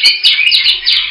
Thank you.